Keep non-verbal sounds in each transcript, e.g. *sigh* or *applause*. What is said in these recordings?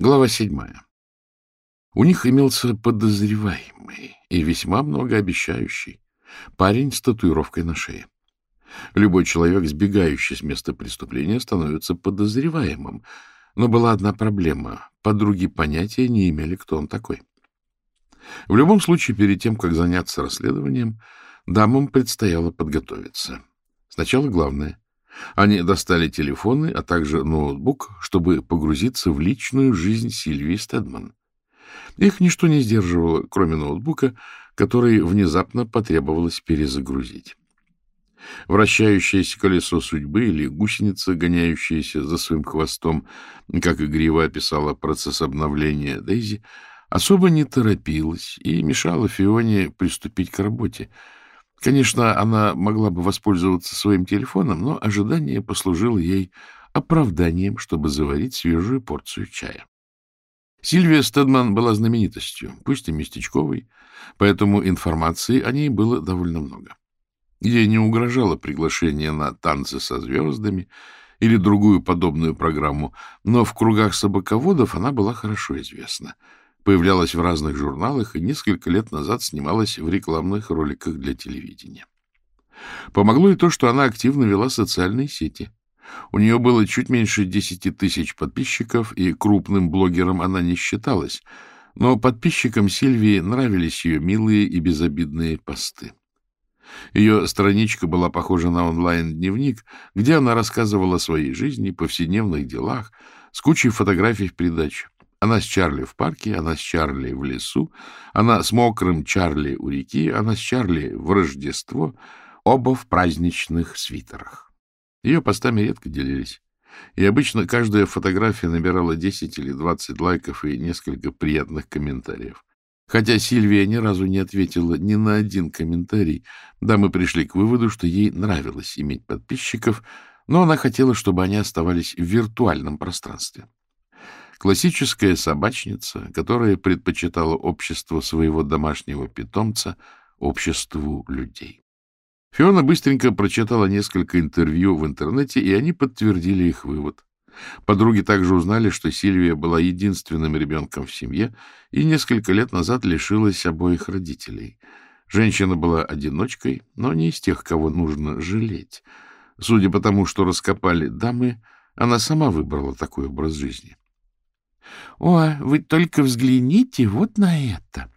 Глава седьмая. У них имелся подозреваемый и весьма многообещающий парень с татуировкой на шее. Любой человек, сбегающий с места преступления, становится подозреваемым. Но была одна проблема. Подруги понятия не имели, кто он такой. В любом случае, перед тем, как заняться расследованием, дамам предстояло подготовиться. Сначала главное они достали телефоны, а также ноутбук, чтобы погрузиться в личную жизнь Сильвии Стедман. Их ничто не сдерживало, кроме ноутбука, который внезапно потребовалось перезагрузить. Вращающееся колесо судьбы или гусеница, гоняющаяся за своим хвостом, как игриво описала процесс обновления Дейзи, особо не торопилась и мешала Фионе приступить к работе — Конечно, она могла бы воспользоваться своим телефоном, но ожидание послужило ей оправданием, чтобы заварить свежую порцию чая. Сильвия Стедман была знаменитостью, пусть и местечковой, поэтому информации о ней было довольно много. Ей не угрожало приглашение на танцы со звездами или другую подобную программу, но в кругах собаководов она была хорошо известна — появлялась в разных журналах и несколько лет назад снималась в рекламных роликах для телевидения. Помогло и то, что она активно вела социальные сети. У нее было чуть меньше 10 тысяч подписчиков, и крупным блогером она не считалась, но подписчикам Сильвии нравились ее милые и безобидные посты. Ее страничка была похожа на онлайн-дневник, где она рассказывала о своей жизни, повседневных делах, с кучей фотографий в придачу. Она с Чарли в парке, она с Чарли в лесу, она с мокрым Чарли у реки, она с Чарли в Рождество, оба в праздничных свитерах. Ее постами редко делились, и обычно каждая фотография набирала 10 или 20 лайков и несколько приятных комментариев. Хотя Сильвия ни разу не ответила ни на один комментарий, да мы пришли к выводу, что ей нравилось иметь подписчиков, но она хотела, чтобы они оставались в виртуальном пространстве. Классическая собачница, которая предпочитала общество своего домашнего питомца обществу людей. Фиона быстренько прочитала несколько интервью в интернете, и они подтвердили их вывод. Подруги также узнали, что Сильвия была единственным ребенком в семье и несколько лет назад лишилась обоих родителей. Женщина была одиночкой, но не из тех, кого нужно жалеть. Судя по тому, что раскопали дамы, она сама выбрала такой образ жизни. — О, вы только взгляните вот на это!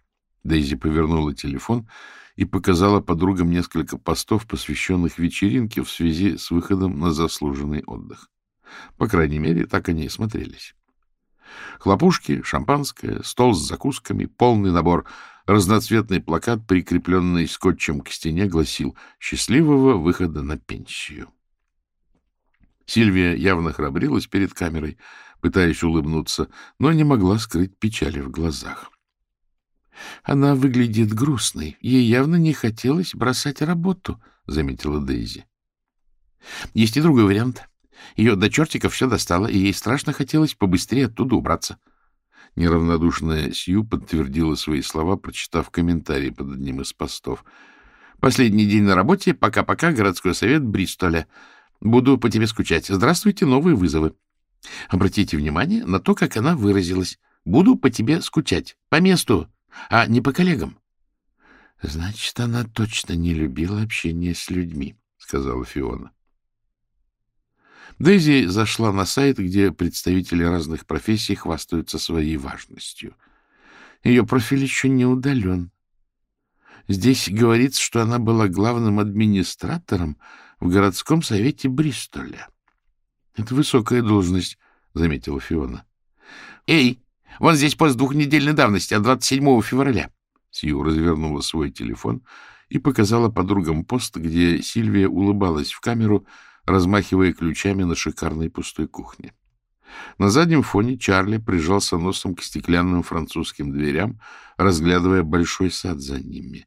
Дейзи повернула телефон и показала подругам несколько постов, посвященных вечеринке в связи с выходом на заслуженный отдых. По крайней мере, так они и смотрелись. Хлопушки, шампанское, стол с закусками, полный набор. Разноцветный плакат, прикрепленный скотчем к стене, гласил «Счастливого выхода на пенсию». Сильвия явно храбрилась перед камерой, пытаясь улыбнуться, но не могла скрыть печали в глазах. — Она выглядит грустной. Ей явно не хотелось бросать работу, — заметила Дейзи. — Есть и другой вариант. Ее до чертиков все достало, и ей страшно хотелось побыстрее оттуда убраться. Неравнодушная Сью подтвердила свои слова, прочитав комментарий под одним из постов. «Последний день на работе. Пока-пока. Городской совет Бристоля. Буду по тебе скучать. Здравствуйте, новые вызовы. Обратите внимание на то, как она выразилась. Буду по тебе скучать. По месту, а не по коллегам. — Значит, она точно не любила общение с людьми, — сказала Фиона. Дейзи зашла на сайт, где представители разных профессий хвастаются своей важностью. Ее профиль еще не удален. Здесь говорится, что она была главным администратором в городском совете Бристоля. Это высокая должность, — заметила Фиона. — Эй, вон здесь пост двухнедельной давности, от 27 февраля. Сью развернула свой телефон и показала подругам пост, где Сильвия улыбалась в камеру, размахивая ключами на шикарной пустой кухне. На заднем фоне Чарли прижался носом к стеклянным французским дверям, разглядывая большой сад за ними.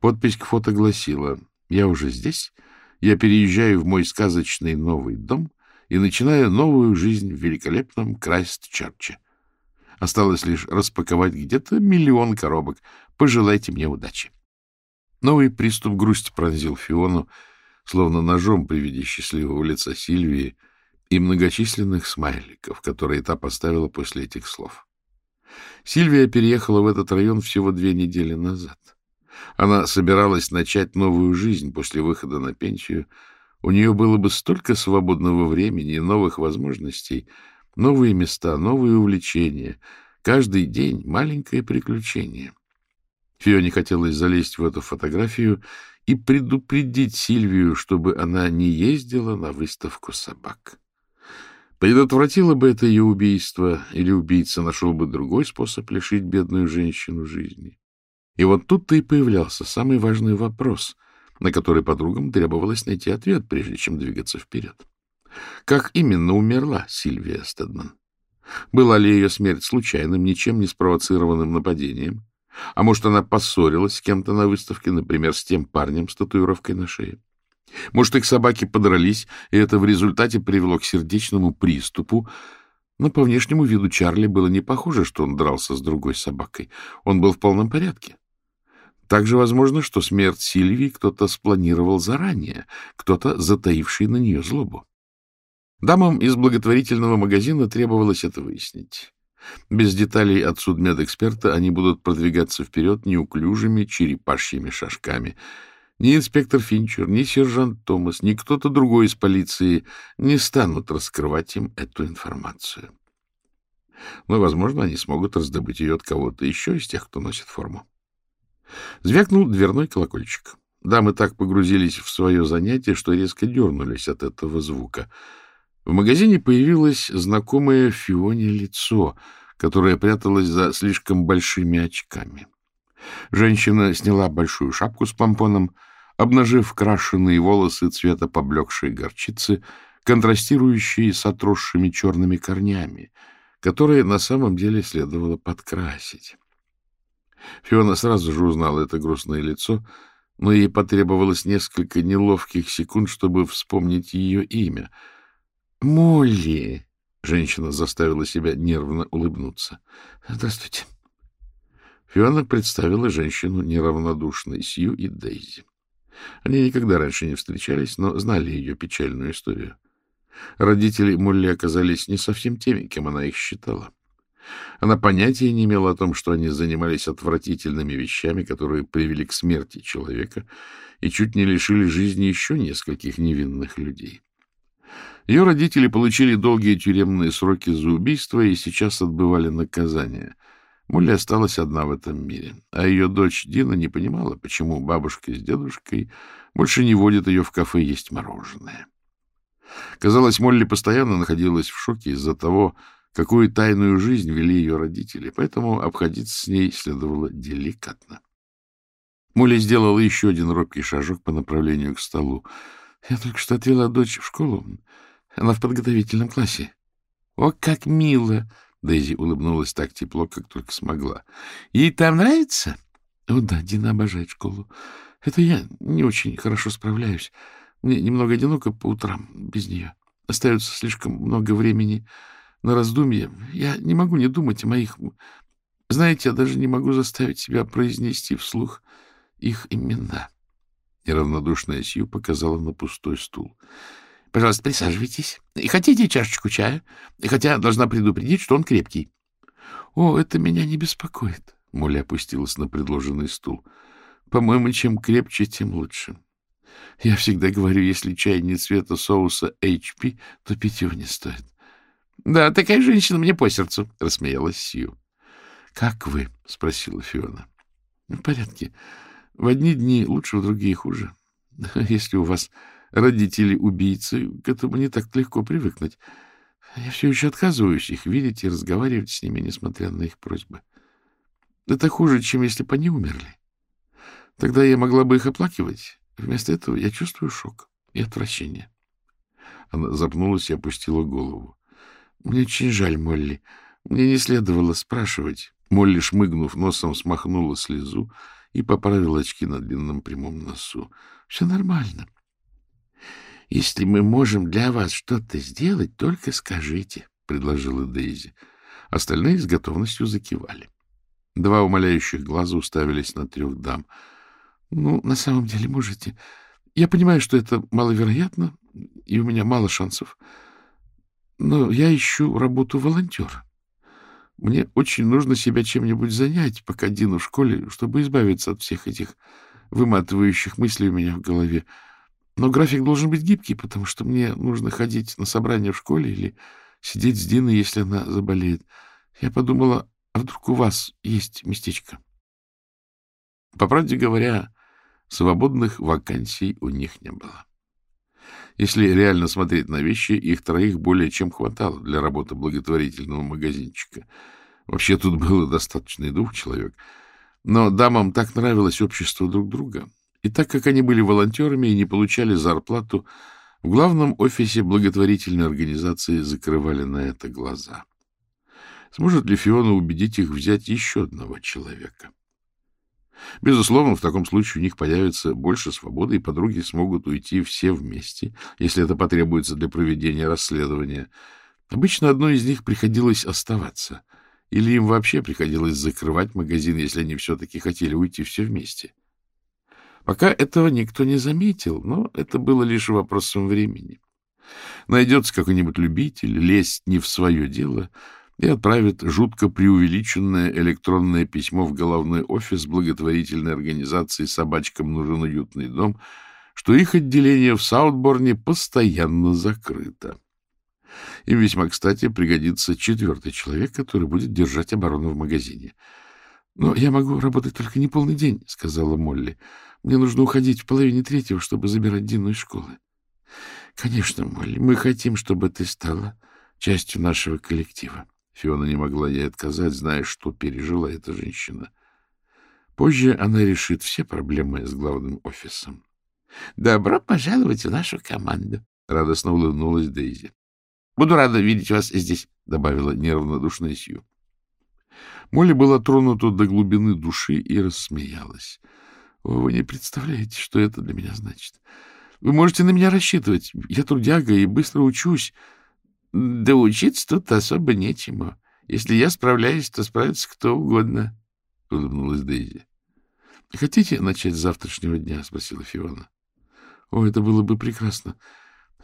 Подпись к фото гласила «Я уже здесь. Я переезжаю в мой сказочный новый дом и начинаю новую жизнь в великолепном Крайст-Черче. Осталось лишь распаковать где-то миллион коробок. Пожелайте мне удачи. Новый приступ грусти пронзил Фиону, словно ножом при виде счастливого лица Сильвии, и многочисленных смайликов, которые та поставила после этих слов. Сильвия переехала в этот район всего две недели назад. Она собиралась начать новую жизнь после выхода на пенсию. У нее было бы столько свободного времени новых возможностей, новые места, новые увлечения. Каждый день маленькое приключение. Фионе хотелось залезть в эту фотографию и предупредить Сильвию, чтобы она не ездила на выставку собак. Предотвратило бы это ее убийство, или убийца нашел бы другой способ лишить бедную женщину жизни. И вот тут-то и появлялся самый важный вопрос, на который подругам требовалось найти ответ, прежде чем двигаться вперед. Как именно умерла Сильвия Стедман? Была ли ее смерть случайным, ничем не спровоцированным нападением? А может, она поссорилась с кем-то на выставке, например, с тем парнем с татуировкой на шее? Может, их собаки подрались, и это в результате привело к сердечному приступу. Но по внешнему виду Чарли было не похоже, что он дрался с другой собакой. Он был в полном порядке. Также возможно, что смерть Сильвии кто-то спланировал заранее, кто-то затаивший на нее злобу. Дамам из благотворительного магазина требовалось это выяснить. Без деталей от судмедэксперта они будут продвигаться вперед неуклюжими черепашьими шажками — ни инспектор Финчер, ни сержант Томас, ни кто-то другой из полиции не станут раскрывать им эту информацию. Но, возможно, они смогут раздобыть ее от кого-то еще из тех, кто носит форму. Звякнул дверной колокольчик. Дамы так погрузились в свое занятие, что резко дернулись от этого звука. В магазине появилось знакомое Фионе лицо, которое пряталось за слишком большими очками. Женщина сняла большую шапку с помпоном, обнажив крашеные волосы цвета поблекшей горчицы, контрастирующие с отросшими черными корнями, которые на самом деле следовало подкрасить. Фиона сразу же узнала это грустное лицо, но ей потребовалось несколько неловких секунд, чтобы вспомнить ее имя. «Молли!» — женщина заставила себя нервно улыбнуться. «Здравствуйте!» Фиона представила женщину неравнодушной Сью и Дейзи. Они никогда раньше не встречались, но знали ее печальную историю. Родители Молли оказались не совсем теми, кем она их считала. Она понятия не имела о том, что они занимались отвратительными вещами, которые привели к смерти человека и чуть не лишили жизни еще нескольких невинных людей. Ее родители получили долгие тюремные сроки за убийство и сейчас отбывали наказание — Молли осталась одна в этом мире, а ее дочь Дина не понимала, почему бабушка с дедушкой больше не водят ее в кафе есть мороженое. Казалось, Молли постоянно находилась в шоке из-за того, какую тайную жизнь вели ее родители, поэтому обходиться с ней следовало деликатно. Молли сделала еще один робкий шажок по направлению к столу. — Я только что отвела дочь в школу. Она в подготовительном классе. — О, как мило! Дейзи улыбнулась так тепло, как только смогла. — Ей там нравится? — О, да, Дина обожает школу. Это я не очень хорошо справляюсь. Мне немного одиноко по утрам без нее. Остается слишком много времени на раздумье. Я не могу не думать о моих... Знаете, я даже не могу заставить себя произнести вслух их имена. Неравнодушная Сью показала на пустой стул. — Пожалуйста, присаживайтесь. И хотите чашечку чая? Хотя должна предупредить, что он крепкий. — О, это меня не беспокоит. Молли опустилась на предложенный стул. — По-моему, чем крепче, тем лучше. Я всегда говорю, если чай не цвета соуса HP, то пить его не стоит. — Да, такая женщина мне по сердцу, — рассмеялась Сью. — Как вы? — спросила Фиона. — В порядке. В одни дни лучше, в другие хуже. *laughs* Если у вас родители-убийцы, к этому не так легко привыкнуть. Я все еще отказываюсь их видеть и разговаривать с ними, несмотря на их просьбы. Это хуже, чем если бы они умерли. Тогда я могла бы их оплакивать. Вместо этого я чувствую шок и отвращение. Она запнулась и опустила голову. Мне очень жаль, Молли. Мне не следовало спрашивать. Молли, шмыгнув носом, смахнула слезу и поправила очки на длинном прямом носу. — Все нормально. — Если мы можем для вас что-то сделать, только скажите, — предложила Дейзи. Остальные с готовностью закивали. Два умоляющих глаза уставились на трех дам. — Ну, на самом деле, можете. Я понимаю, что это маловероятно, и у меня мало шансов. Но я ищу работу волонтера. Мне очень нужно себя чем-нибудь занять, пока Дина в школе, чтобы избавиться от всех этих выматывающих мыслей у меня в голове. Но график должен быть гибкий, потому что мне нужно ходить на собрания в школе или сидеть с Диной, если она заболеет. Я подумала, а вдруг у вас есть местечко? По правде говоря, свободных вакансий у них не было. Если реально смотреть на вещи, их троих более чем хватало для работы благотворительного магазинчика. Вообще тут было достаточно и двух человек. Но дамам так нравилось общество друг друга, и так как они были волонтерами и не получали зарплату, в главном офисе благотворительной организации закрывали на это глаза. Сможет ли Фиона убедить их взять еще одного человека? Безусловно, в таком случае у них появится больше свободы, и подруги смогут уйти все вместе, если это потребуется для проведения расследования. Обычно одной из них приходилось оставаться, или им вообще приходилось закрывать магазин, если они все-таки хотели уйти все вместе. — Пока этого никто не заметил, но это было лишь вопросом времени. Найдется какой-нибудь любитель, лезть не в свое дело и отправит жутко преувеличенное электронное письмо в головной офис благотворительной организации «Собачкам нужен уютный дом», что их отделение в Саутборне постоянно закрыто. Им весьма кстати пригодится четвертый человек, который будет держать оборону в магазине. — Но я могу работать только не полный день, — сказала Молли. Мне нужно уходить в половине третьего, чтобы забирать Дину из школы. — Конечно, Молли, мы хотим, чтобы ты стала частью нашего коллектива. Фиона не могла ей отказать, зная, что пережила эта женщина. Позже она решит все проблемы с главным офисом. — Добро пожаловать в нашу команду! — радостно улыбнулась Дейзи. — Буду рада видеть вас здесь, — добавила неравнодушная Сью. Молли была тронута до глубины души и рассмеялась. Вы не представляете, что это для меня значит. Вы можете на меня рассчитывать. Я трудяга и быстро учусь. Да учиться тут особо нечему. Если я справляюсь, то справится кто угодно, — улыбнулась Дейзи. — Хотите начать с завтрашнего дня? — спросила Фиона. — О, это было бы прекрасно.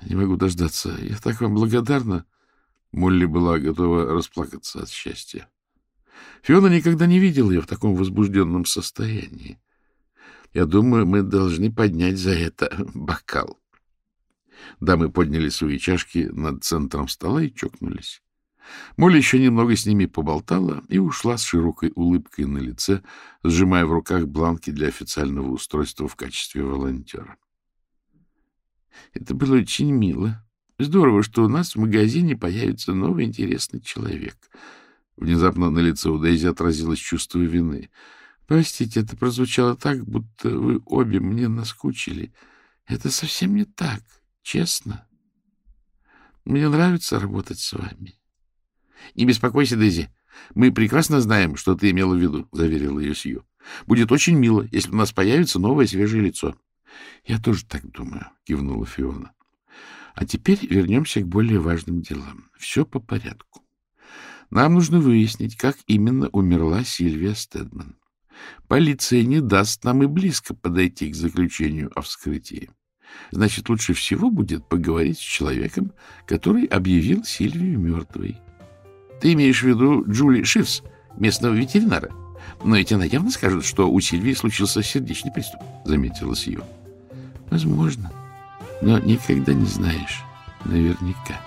Не могу дождаться. Я так вам благодарна. Молли была готова расплакаться от счастья. Фиона никогда не видела ее в таком возбужденном состоянии. Я думаю, мы должны поднять за это бокал. Дамы подняли свои чашки над центром стола и чокнулись. Молли еще немного с ними поболтала и ушла с широкой улыбкой на лице, сжимая в руках бланки для официального устройства в качестве волонтера. Это было очень мило. Здорово, что у нас в магазине появится новый интересный человек. Внезапно на лице у Дейзи отразилось чувство вины — Простите, это прозвучало так, будто вы обе мне наскучили. Это совсем не так, честно. Мне нравится работать с вами. — Не беспокойся, Дейзи. Мы прекрасно знаем, что ты имела в виду, — заверила ее Сью. — Будет очень мило, если у нас появится новое свежее лицо. — Я тоже так думаю, — кивнула Фиона. — А теперь вернемся к более важным делам. Все по порядку. Нам нужно выяснить, как именно умерла Сильвия Стедман. Полиция не даст нам и близко подойти к заключению о вскрытии. Значит, лучше всего будет поговорить с человеком, который объявил Сильвию мертвой. Ты имеешь в виду Джули Шифс, местного ветеринара? Но эти она явно скажут, что у Сильвии случился сердечный приступ, — заметила Сью. Возможно, но никогда не знаешь наверняка.